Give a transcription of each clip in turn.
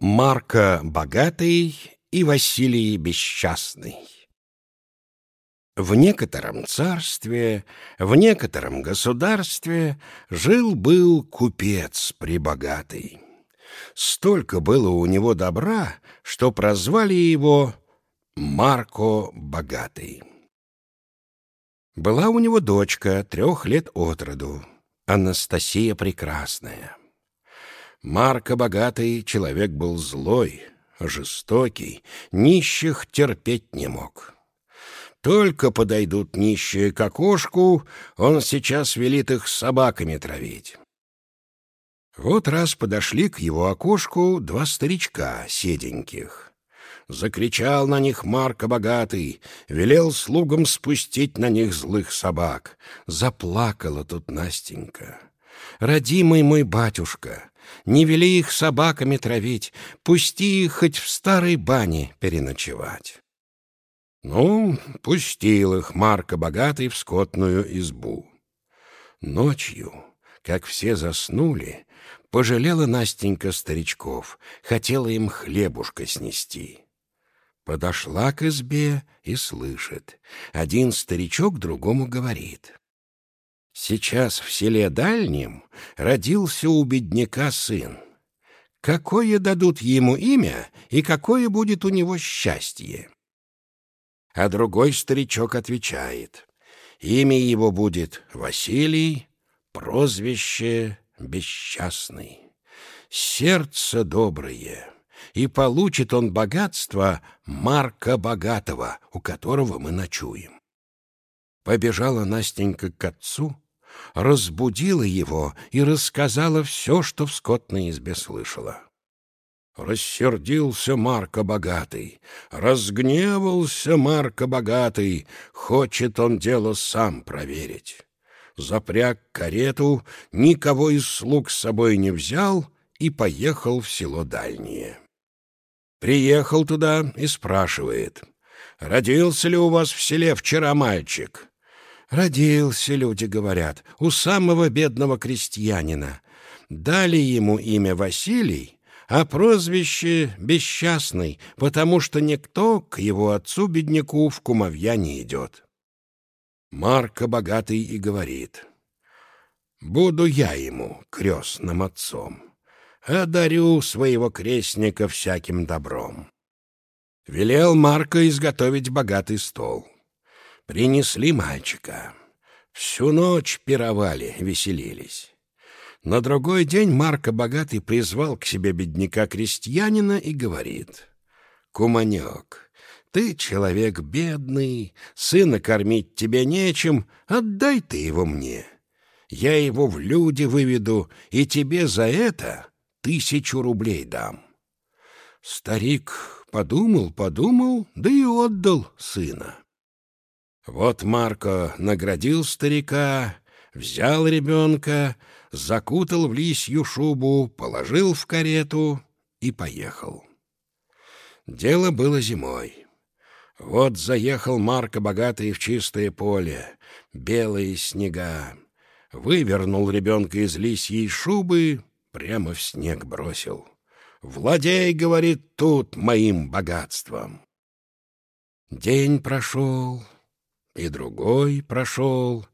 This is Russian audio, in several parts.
Марка Богатый и Василий Бесчастный. В некотором царстве, в некотором государстве жил-был купец прибогатый. Столько было у него добра, что прозвали его Марко Богатый. Была у него дочка трех лет от роду, Анастасия Прекрасная. Марко Богатый человек был злой, жестокий, нищих терпеть не мог. Только подойдут нищие к окошку, он сейчас велит их собаками травить. Вот раз подошли к его окошку два старичка седеньких. Закричал на них Марко Богатый, велел слугам спустить на них злых собак. Заплакала тут Настенька. «Родимый мой батюшка, не вели их собаками травить, пусти их хоть в старой бане переночевать. Ну, пустил их Марка Богатый в скотную избу. Ночью, как все заснули, пожалела Настенька старичков, хотела им хлебушка снести. Подошла к избе и слышит. Один старичок другому говорит. Сейчас в селе Дальнем родился у бедняка сын. Какое дадут ему имя и какое будет у него счастье? А другой старичок отвечает. Имя его будет Василий, прозвище Бесчастный. Сердце доброе, и получит он богатство Марка Богатого, у которого мы ночуем. Побежала Настенька к отцу, разбудила его и рассказала все, что в скотной избе слышала. Рассердился Марко Богатый, разгневался Марко Богатый, хочет он дело сам проверить. Запряг карету, никого из слуг с собой не взял и поехал в село Дальнее. Приехал туда и спрашивает, «Родился ли у вас в селе вчера мальчик?» Родился, люди говорят, у самого бедного крестьянина. Дали ему имя Василий, а прозвище Бесчастный, потому что никто к его отцу-бедняку в кумовья не идет. Марка богатый и говорит, «Буду я ему крестным отцом, одарю своего крестника всяким добром». Велел Марка изготовить богатый стол. Принесли мальчика. Всю ночь пировали, веселились. На другой день Марко Богатый призвал к себе бедняка-крестьянина и говорит, «Куманек, ты человек бедный, сына кормить тебе нечем, отдай ты его мне. Я его в люди выведу, и тебе за это тысячу рублей дам». Старик подумал, подумал, да и отдал сына. Вот Марко наградил старика, взял ребенка, закутал в лисью шубу, положил в карету и поехал. Дело было зимой. Вот заехал Марко богатый в чистое поле, белые снега. Вывернул ребенка из лисьей шубы, прямо в снег бросил. «Владей, — говорит, — тут моим богатством». День прошел, и другой прошел.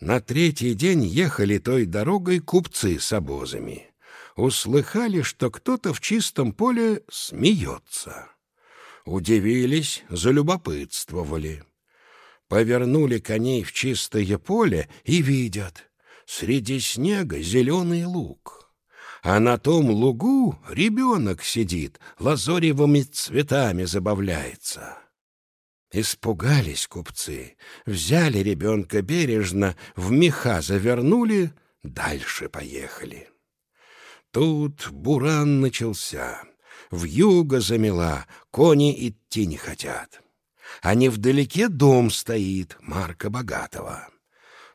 На третий день ехали той дорогой купцы с обозами. Услыхали, что кто-то в чистом поле смеется. Удивились, залюбопытствовали. Повернули коней в чистое поле и видят. Среди снега зеленый луг. А на том лугу ребенок сидит, лазоревыми цветами забавляется. Испугались купцы, взяли ребенка бережно, в меха завернули, дальше поехали. Тут буран начался, в юго замела, кони идти не хотят. А невдалеке дом стоит, Марка Богатого.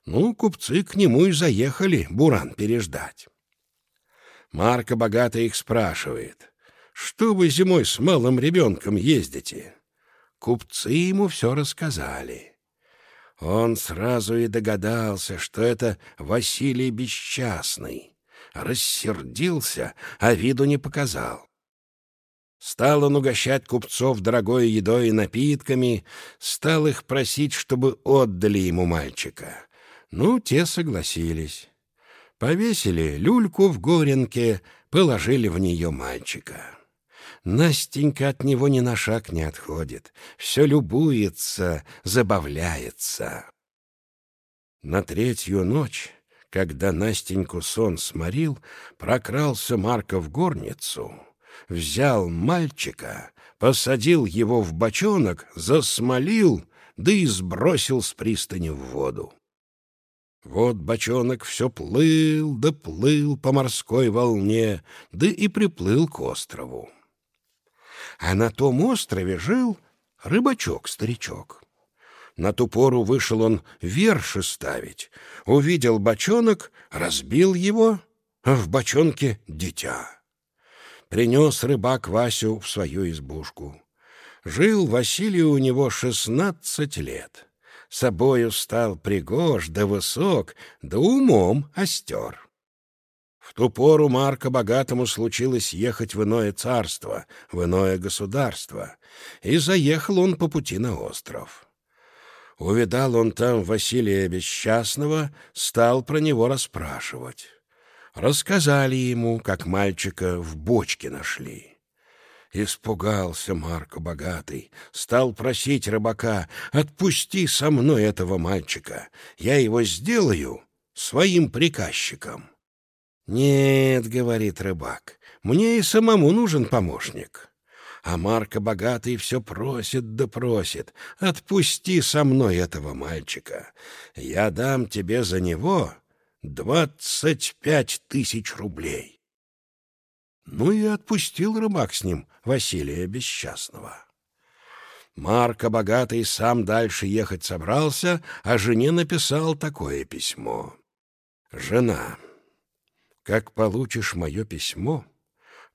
Ну, купцы к нему и заехали буран переждать. Марка Богатый их спрашивает, что вы зимой с малым ребенком ездите? Купцы ему все рассказали. Он сразу и догадался, что это Василий Бесчастный. Рассердился, а виду не показал. Стал он угощать купцов дорогой едой и напитками, стал их просить, чтобы отдали ему мальчика. Ну, те согласились. Повесили люльку в горенке, положили в нее мальчика. Настенька от него ни на шаг не отходит, все любуется, забавляется. На третью ночь, когда Настеньку сон сморил, прокрался Марка в горницу, взял мальчика, посадил его в бочонок, засмолил, да и сбросил с пристани в воду. Вот бочонок все плыл да плыл по морской волне, да и приплыл к острову. А на том острове жил рыбачок-старичок. На ту пору вышел он верши ставить, увидел бочонок, разбил его, а в бочонке дитя. Принес рыбак Васю в свою избушку. Жил Василий у него шестнадцать лет. Собою стал пригож да высок, да умом остер. В ту пору Марка Богатому случилось ехать в иное царство, в иное государство, и заехал он по пути на остров. Увидал он там Василия Бесчастного, стал про него расспрашивать. Рассказали ему, как мальчика в бочке нашли. Испугался Марко Богатый, стал просить рыбака, «Отпусти со мной этого мальчика, я его сделаю своим приказчиком». «Нет», — говорит рыбак, — «мне и самому нужен помощник». А Марко Богатый все просит да просит. Отпусти со мной этого мальчика. Я дам тебе за него двадцать пять тысяч рублей. Ну и отпустил рыбак с ним Василия Бесчастного. Марко Богатый сам дальше ехать собрался, а жене написал такое письмо. «Жена, как получишь мое письмо,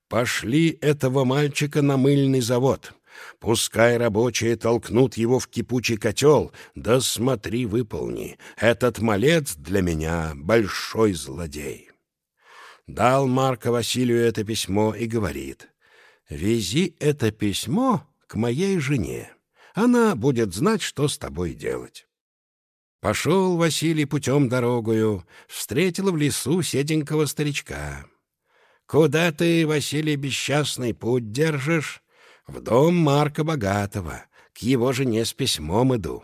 Пошли этого мальчика на мыльный завод. Пускай рабочие толкнут его в кипучий котел. Да смотри, выполни. Этот малец для меня большой злодей. Дал Марко Василию это письмо и говорит. «Вези это письмо к моей жене. Она будет знать, что с тобой делать». Пошел Василий путем дорогою, встретил в лесу седенького старичка. Куда ты, Василий Бесчастный, путь держишь? В дом Марка Богатого. К его жене с письмом иду.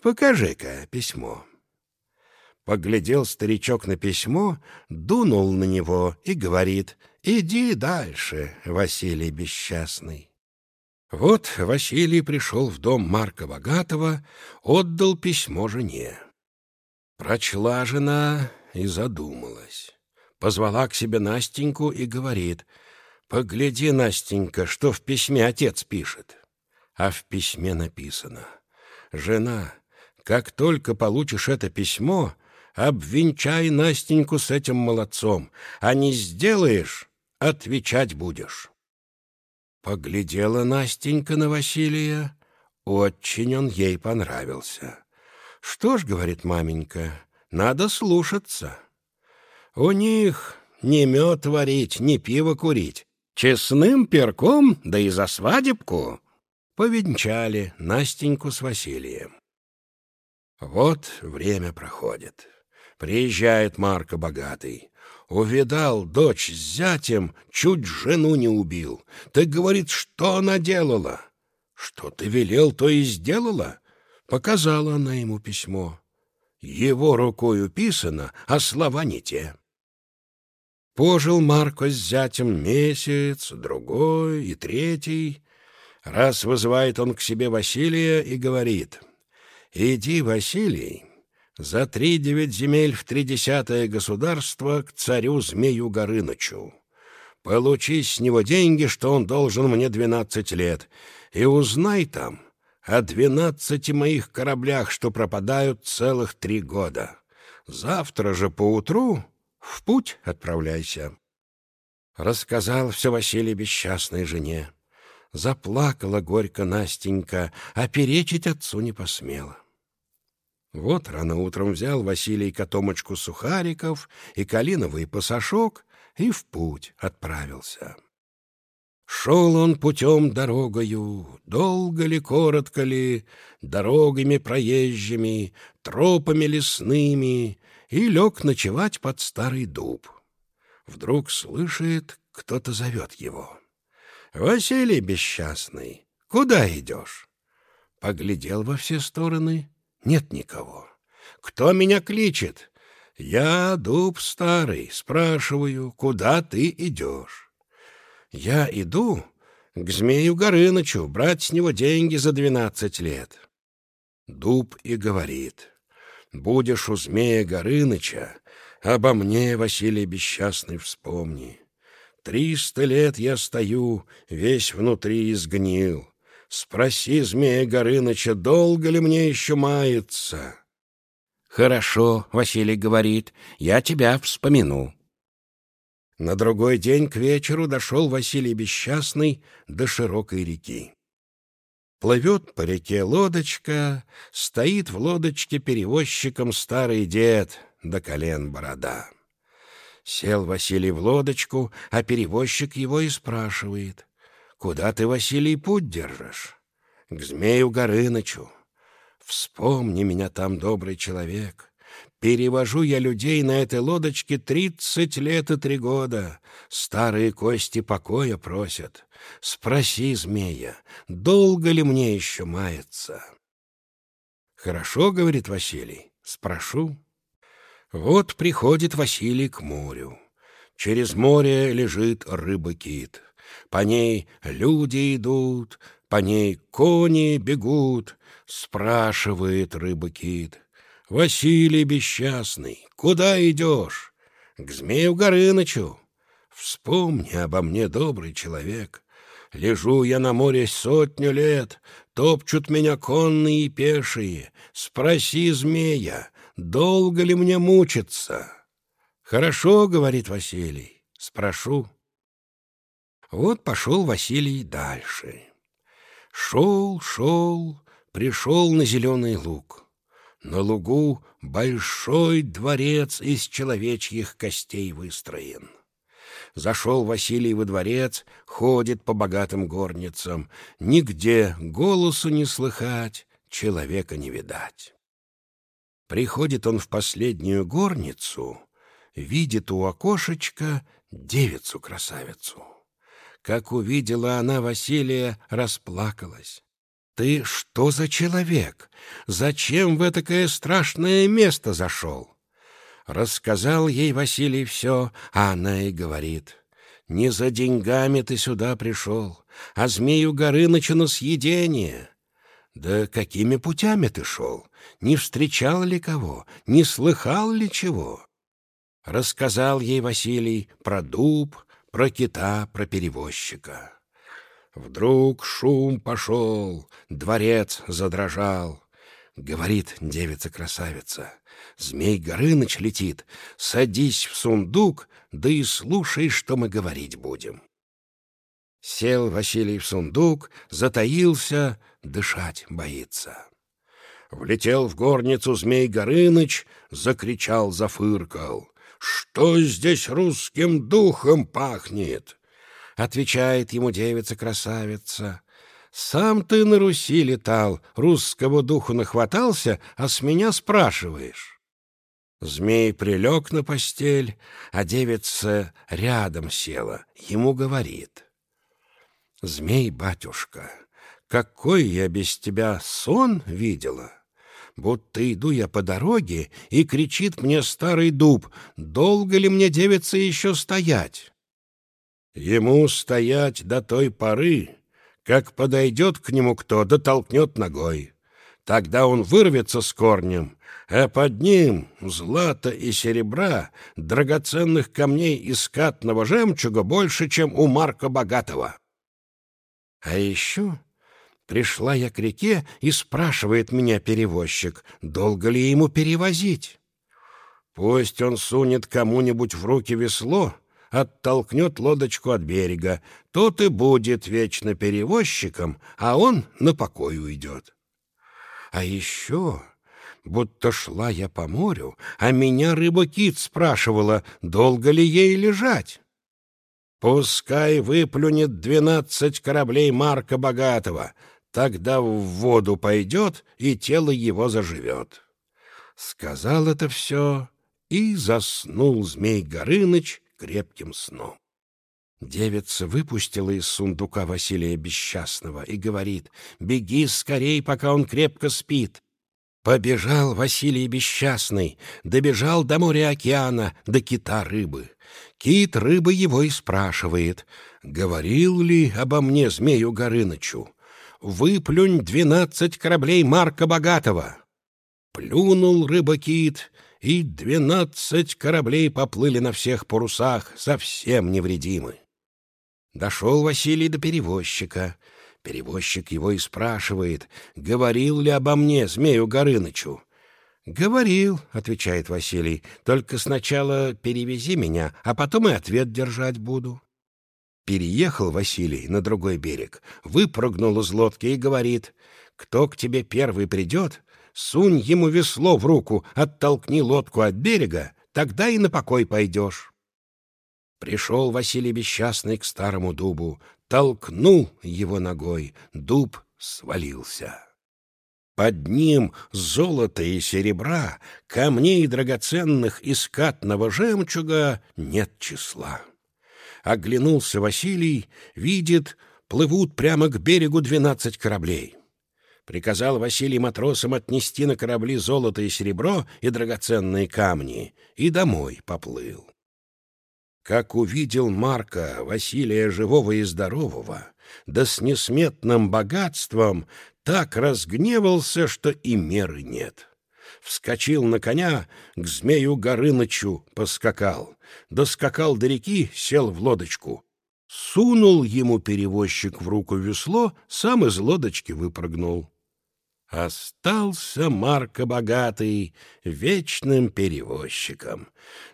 Покажи-ка письмо. Поглядел старичок на письмо, дунул на него и говорит, «Иди дальше, Василий Бесчастный». Вот Василий пришел в дом Марка Богатого, отдал письмо жене. Прочла жена и задумалась позвала к себе Настеньку и говорит, «Погляди, Настенька, что в письме отец пишет». А в письме написано, «Жена, как только получишь это письмо, обвенчай Настеньку с этим молодцом, а не сделаешь, отвечать будешь». Поглядела Настенька на Василия, очень он ей понравился. «Что ж, — говорит маменька, — надо слушаться». У них не мед варить, не пиво курить. Честным перком, да и за свадебку, повенчали Настеньку с Василием. Вот время проходит. Приезжает Марко Богатый. Увидал дочь с зятем, чуть жену не убил. Ты, говорит, что она делала? Что ты велел, то и сделала. Показала она ему письмо. Его рукою писано, а слова не те. Пожил Марко с зятем месяц, другой и третий. Раз вызывает он к себе Василия и говорит, «Иди, Василий, за три девять земель в тридесятое государство к царю Змею Горынычу. Получи с него деньги, что он должен мне двенадцать лет, и узнай там о двенадцати моих кораблях, что пропадают целых три года. Завтра же поутру в путь отправляйся. Рассказал все Василий бесчастной жене. Заплакала горько Настенька, а перечить отцу не посмела. Вот рано утром взял Василий котомочку сухариков и калиновый пасашок и в путь отправился. Шел он путем дорогою, долго ли, коротко ли, дорогами проезжими, тропами лесными, и лег ночевать под старый дуб. Вдруг слышит, кто-то зовет его. «Василий бесчастный, куда идешь?» Поглядел во все стороны, нет никого. «Кто меня кличет?» «Я дуб старый, спрашиваю, куда ты идешь?» Я иду к змею Горынычу брать с него деньги за двенадцать лет. Дуб и говорит, будешь у змея Горыныча, обо мне, Василий Бесчастный, вспомни. Триста лет я стою, весь внутри изгнил. Спроси змея Горыныча, долго ли мне еще мается? Хорошо, Василий говорит, я тебя вспомяну. На другой день к вечеру дошел Василий Бесчастный до широкой реки. Плывет по реке лодочка, стоит в лодочке перевозчиком старый дед, до колен борода. Сел Василий в лодочку, а перевозчик его и спрашивает, «Куда ты, Василий, путь держишь?» «К змею Горынычу». «Вспомни меня там, добрый человек. Перевожу я людей на этой лодочке тридцать лет и три года. Старые кости покоя просят. Спроси, змея, долго ли мне еще маяться? Хорошо, говорит Василий, спрошу. Вот приходит Василий к морю. Через море лежит рыба-кит. По ней люди идут, по ней кони бегут. Спрашивает рыба-кит — Василий Бесчастный, куда идешь? К Змею Горынычу. Вспомни обо мне, добрый человек. Лежу я на море сотню лет, топчут меня конные и пешие. Спроси змея, долго ли мне мучиться? Хорошо, говорит Василий, спрошу. Вот пошел Василий дальше. Шел, шел, пришел на зеленый луг. На лугу большой дворец из человечьих костей выстроен. Зашел Василий во дворец, ходит по богатым горницам. Нигде голосу не слыхать, человека не видать. Приходит он в последнюю горницу, видит у окошечка девицу-красавицу. Как увидела она Василия, расплакалась. «Ты что за человек? Зачем в такое страшное место зашел?» Рассказал ей Василий все, а она и говорит. «Не за деньгами ты сюда пришел, а змею Горыныча на съедение». «Да какими путями ты шел? Не встречал ли кого? Не слыхал ли чего?» Рассказал ей Василий про дуб, про кита, про перевозчика. Вдруг шум пошел, дворец задрожал. Говорит девица-красавица, Змей Горыныч летит, садись в сундук, да и слушай, что мы говорить будем. Сел Василий в сундук, затаился, дышать боится. Влетел в горницу Змей Горыныч, закричал, зафыркал. «Что здесь русским духом пахнет?» Отвечает ему девица-красавица. «Сам ты на Руси летал, русского духу нахватался, а с меня спрашиваешь». Змей прилег на постель, а девица рядом села, ему говорит. «Змей, батюшка, какой я без тебя сон видела!» Будто иду я по дороге, и кричит мне старый дуб, «Долго ли мне, девица, еще стоять?» Ему стоять до той поры, как подойдет к нему кто, да толкнет ногой. Тогда он вырвется с корнем, а под ним злата и серебра, драгоценных камней и скатного жемчуга больше, чем у Марка Богатого. А еще пришла я к реке, и спрашивает меня перевозчик, долго ли ему перевозить. Пусть он сунет кому-нибудь в руки весло — оттолкнет лодочку от берега, тот и будет вечно перевозчиком, а он на покой уйдет. А еще, будто шла я по морю, а меня рыба-кит спрашивала, долго ли ей лежать. Пускай выплюнет двенадцать кораблей Марка Богатого, тогда в воду пойдет, и тело его заживет. Сказал это все, и заснул Змей Горыныч крепким сном. Девица выпустила из сундука Василия Бесчастного и говорит, «Беги скорей, пока он крепко спит». Побежал Василий Бесчастный, добежал до моря океана, до кита рыбы. Кит рыбы его и спрашивает, «Говорил ли обо мне змею Горынычу? Выплюнь двенадцать кораблей Марка Богатого». Плюнул рыба-кит, и двенадцать кораблей поплыли на всех парусах, совсем невредимы. Дошел Василий до перевозчика. Перевозчик его и спрашивает, говорил ли обо мне Змею Горынычу. «Говорил», — отвечает Василий, — «только сначала перевези меня, а потом и ответ держать буду». Переехал Василий на другой берег, выпрыгнул из лодки и говорит, «Кто к тебе первый придет, сунь ему весло в руку, оттолкни лодку от берега, тогда и на покой пойдешь». Пришел Василий Бесчастный к старому дубу, толкнул его ногой, дуб свалился. Под ним золота и серебра, камней драгоценных и скатного жемчуга нет числа. Оглянулся Василий, видит, плывут прямо к берегу двенадцать кораблей. Приказал Василий матросам отнести на корабли золото и серебро и драгоценные камни, и домой поплыл. Как увидел Марка Василия живого и здорового, да с несметным богатством, так разгневался, что и меры нет. Вскочил на коня, к змею Горынычу поскакал. Доскакал до реки, сел в лодочку. Сунул ему перевозчик в руку весло, сам из лодочки выпрыгнул. Остался Марко Богатый вечным перевозчиком.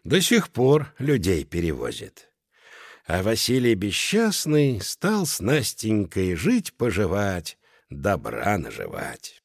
До сих пор людей перевозит. А Василий Бесчастный стал с Настенькой жить-поживать, добра наживать.